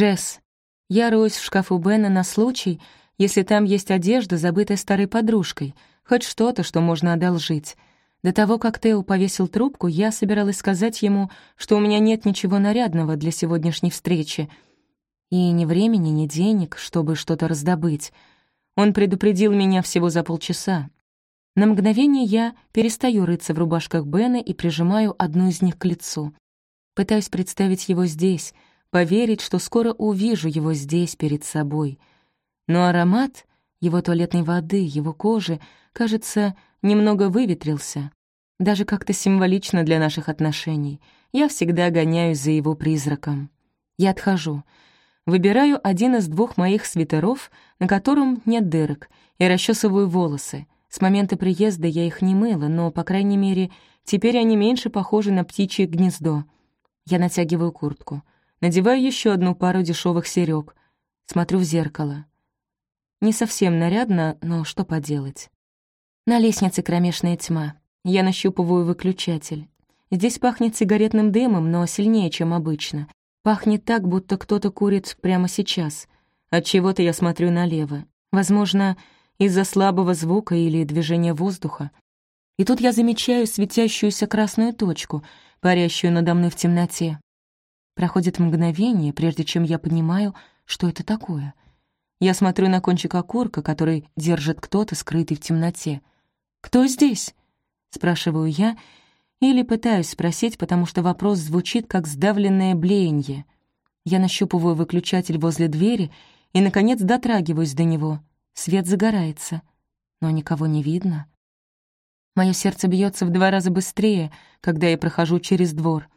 «Джесс, я роюсь в шкафу Бена на случай, если там есть одежда, забытая старой подружкой, хоть что-то, что можно одолжить. До того, как Тео повесил трубку, я собиралась сказать ему, что у меня нет ничего нарядного для сегодняшней встречи. И ни времени, ни денег, чтобы что-то раздобыть. Он предупредил меня всего за полчаса. На мгновение я перестаю рыться в рубашках Бена и прижимаю одну из них к лицу. Пытаюсь представить его здесь, поверить, что скоро увижу его здесь перед собой — но аромат его туалетной воды, его кожи, кажется, немного выветрился. Даже как-то символично для наших отношений. Я всегда гоняюсь за его призраком. Я отхожу. Выбираю один из двух моих свитеров, на котором нет дырок, и расчесываю волосы. С момента приезда я их не мыла, но, по крайней мере, теперь они меньше похожи на птичье гнездо. Я натягиваю куртку. Надеваю еще одну пару дешевых серёг. Смотрю в зеркало. Не совсем нарядно, но что поделать. На лестнице кромешная тьма. Я нащупываю выключатель. Здесь пахнет сигаретным дымом, но сильнее, чем обычно. Пахнет так, будто кто-то курит прямо сейчас. От чего то я смотрю налево. Возможно, из-за слабого звука или движения воздуха. И тут я замечаю светящуюся красную точку, парящую надо мной в темноте. Проходит мгновение, прежде чем я понимаю, что это такое — я смотрю на кончик окурка, который держит кто-то, скрытый в темноте. «Кто здесь?» — спрашиваю я, или пытаюсь спросить, потому что вопрос звучит как сдавленное блеяние. Я нащупываю выключатель возле двери и, наконец, дотрагиваюсь до него. Свет загорается, но никого не видно. Мое сердце бьется в два раза быстрее, когда я прохожу через двор.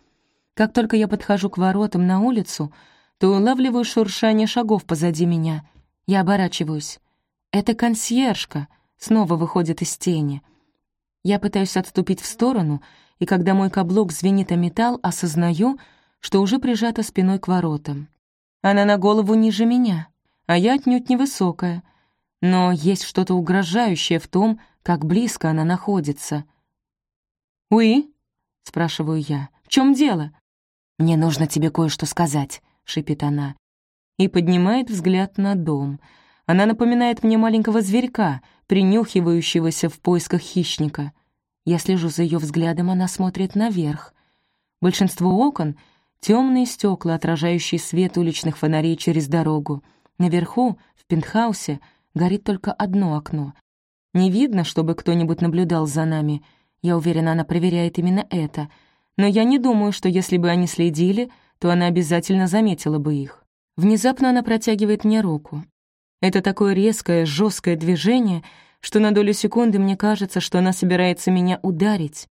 Как только я подхожу к воротам на улицу, то улавливаю шуршание шагов позади меня. Я оборачиваюсь. Это консьержка снова выходит из тени. Я пытаюсь отступить в сторону, и когда мой каблук звенит о металл, осознаю, что уже прижата спиной к воротам. Она на голову ниже меня, а я отнюдь невысокая. Но есть что-то угрожающее в том, как близко она находится. «Уи?» — спрашиваю я. «В чем дело?» «Мне нужно тебе кое-что сказать», — шипит она и поднимает взгляд на дом. Она напоминает мне маленького зверька, принюхивающегося в поисках хищника. Я слежу за ее взглядом, она смотрит наверх. Большинство окон — темные стекла, отражающие свет уличных фонарей через дорогу. Наверху, в пентхаусе, горит только одно окно. Не видно, чтобы кто-нибудь наблюдал за нами. Я уверена, она проверяет именно это. Но я не думаю, что если бы они следили, то она обязательно заметила бы их. Внезапно она протягивает мне руку. Это такое резкое, жесткое движение, что на долю секунды мне кажется, что она собирается меня ударить.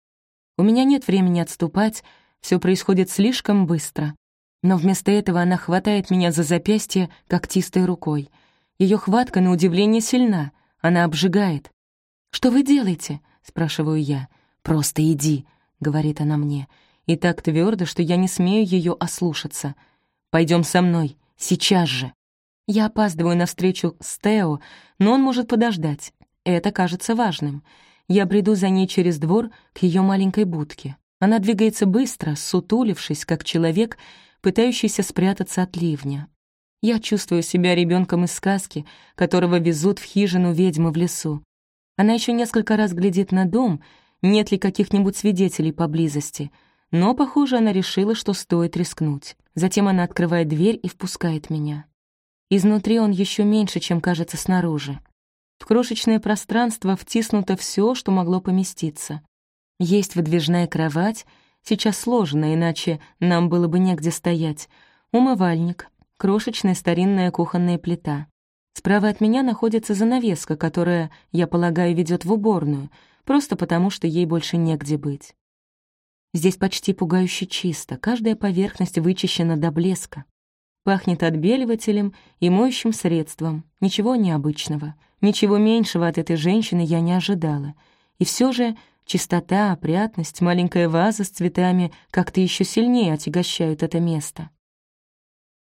У меня нет времени отступать, все происходит слишком быстро. Но вместо этого она хватает меня за запястье когтистой рукой. Ее хватка, на удивление, сильна, она обжигает. «Что вы делаете?» — спрашиваю я. «Просто иди», — говорит она мне, и так твердо, что я не смею ее ослушаться. Пойдем со мной, Сейчас же. Я опаздываю на встречу с Тео, но он может подождать. Это кажется важным. Я бреду за ней через двор к ее маленькой будке. Она двигается быстро, сутулившись, как человек, пытающийся спрятаться от ливня. Я чувствую себя ребенком из сказки, которого везут в хижину ведьмы в лесу. Она еще несколько раз глядит на дом, нет ли каких-нибудь свидетелей поблизости — но, похоже, она решила, что стоит рискнуть. Затем она открывает дверь и впускает меня. Изнутри он еще меньше, чем кажется снаружи. В крошечное пространство втиснуто все, что могло поместиться. Есть выдвижная кровать, сейчас сложно, иначе нам было бы негде стоять, умывальник, крошечная старинная кухонная плита. Справа от меня находится занавеска, которая, я полагаю, ведет в уборную, просто потому что ей больше негде быть. Здесь почти пугающе чисто, каждая поверхность вычищена до блеска. Пахнет отбеливателем и моющим средством. Ничего необычного. Ничего меньшего от этой женщины я не ожидала. И все же чистота, опрятность, маленькая ваза с цветами как-то еще сильнее отягощают это место.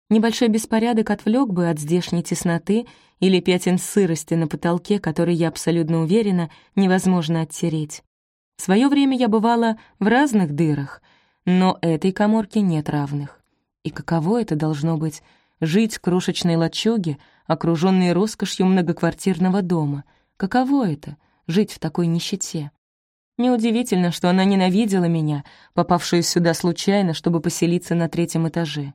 Небольшой беспорядок отвлек бы от здешней тесноты или пятен сырости на потолке, который, я абсолютно уверена, невозможно оттереть. В свое время я бывала в разных дырах, но этой коморке нет равных. И каково это должно быть жить в крошечной лачуге, окружённой роскошью многоквартирного дома. Каково это — жить в такой нищете? Неудивительно, что она ненавидела меня, попавшую сюда случайно, чтобы поселиться на третьем этаже.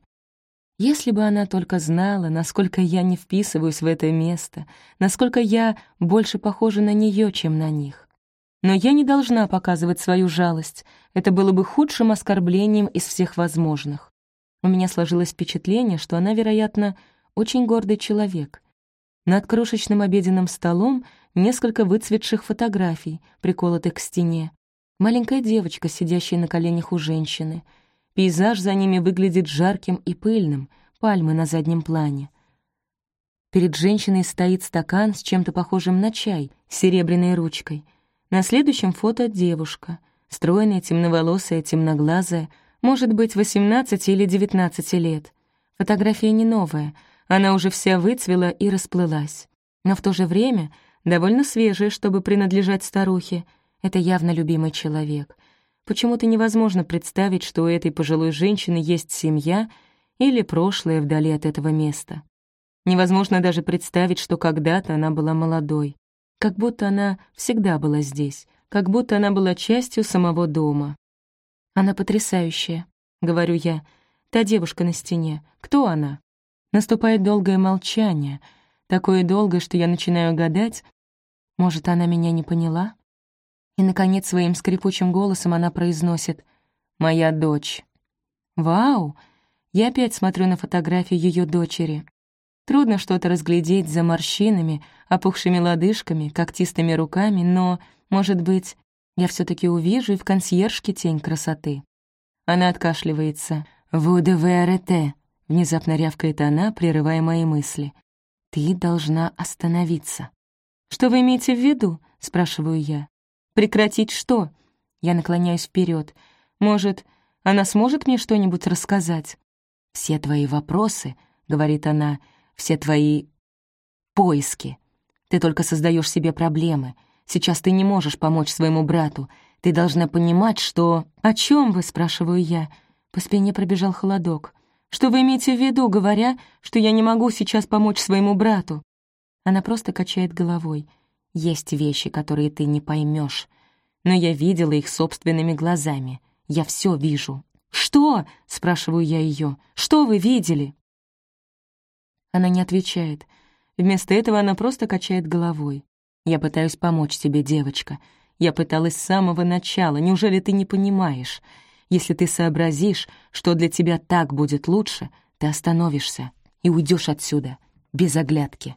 Если бы она только знала, насколько я не вписываюсь в это место, насколько я больше похожа на нее, чем на них. Но я не должна показывать свою жалость. Это было бы худшим оскорблением из всех возможных. У меня сложилось впечатление, что она, вероятно, очень гордый человек. Над крошечным обеденным столом несколько выцветших фотографий, приколотых к стене. Маленькая девочка, сидящая на коленях у женщины. Пейзаж за ними выглядит жарким и пыльным, пальмы на заднем плане. Перед женщиной стоит стакан с чем-то похожим на чай, с серебряной ручкой. На следующем фото девушка, стройная, темноволосая, темноглазая, может быть, 18 или 19 лет. Фотография не новая, она уже вся выцвела и расплылась. Но в то же время довольно свежая, чтобы принадлежать старухе. Это явно любимый человек. Почему-то невозможно представить, что у этой пожилой женщины есть семья или прошлое вдали от этого места. Невозможно даже представить, что когда-то она была молодой. Как будто она всегда была здесь, как будто она была частью самого дома. «Она потрясающая», — говорю я. «Та девушка на стене. Кто она?» Наступает долгое молчание, такое долгое, что я начинаю гадать, может, она меня не поняла? И, наконец, своим скрипучим голосом она произносит «Моя дочь». «Вау!» Я опять смотрю на фотографию ее дочери. Трудно что-то разглядеть за морщинами, опухшими лодыжками, когтистыми руками, но, может быть, я все таки увижу и в консьержке тень красоты. Она откашливается. «Vous devez arrêter», — внезапно рявкает она, прерывая мои мысли. «Ты должна остановиться». «Что вы имеете в виду?» — спрашиваю я. «Прекратить что?» Я наклоняюсь вперед. «Может, она сможет мне что-нибудь рассказать?» «Все твои вопросы», — говорит она, — «все твои поиски. Ты только создаешь себе проблемы. Сейчас ты не можешь помочь своему брату. Ты должна понимать, что...» «О чем вы?» — спрашиваю я. По спине пробежал холодок. «Что вы имеете в виду, говоря, что я не могу сейчас помочь своему брату?» Она просто качает головой. «Есть вещи, которые ты не поймешь, но я видела их собственными глазами. Я все вижу». «Что?» — спрашиваю я ее. «Что вы видели?» Она не отвечает. Вместо этого она просто качает головой. Я пытаюсь помочь тебе, девочка. Я пыталась с самого начала. Неужели ты не понимаешь? Если ты сообразишь, что для тебя так будет лучше, ты остановишься и уйдешь отсюда без оглядки.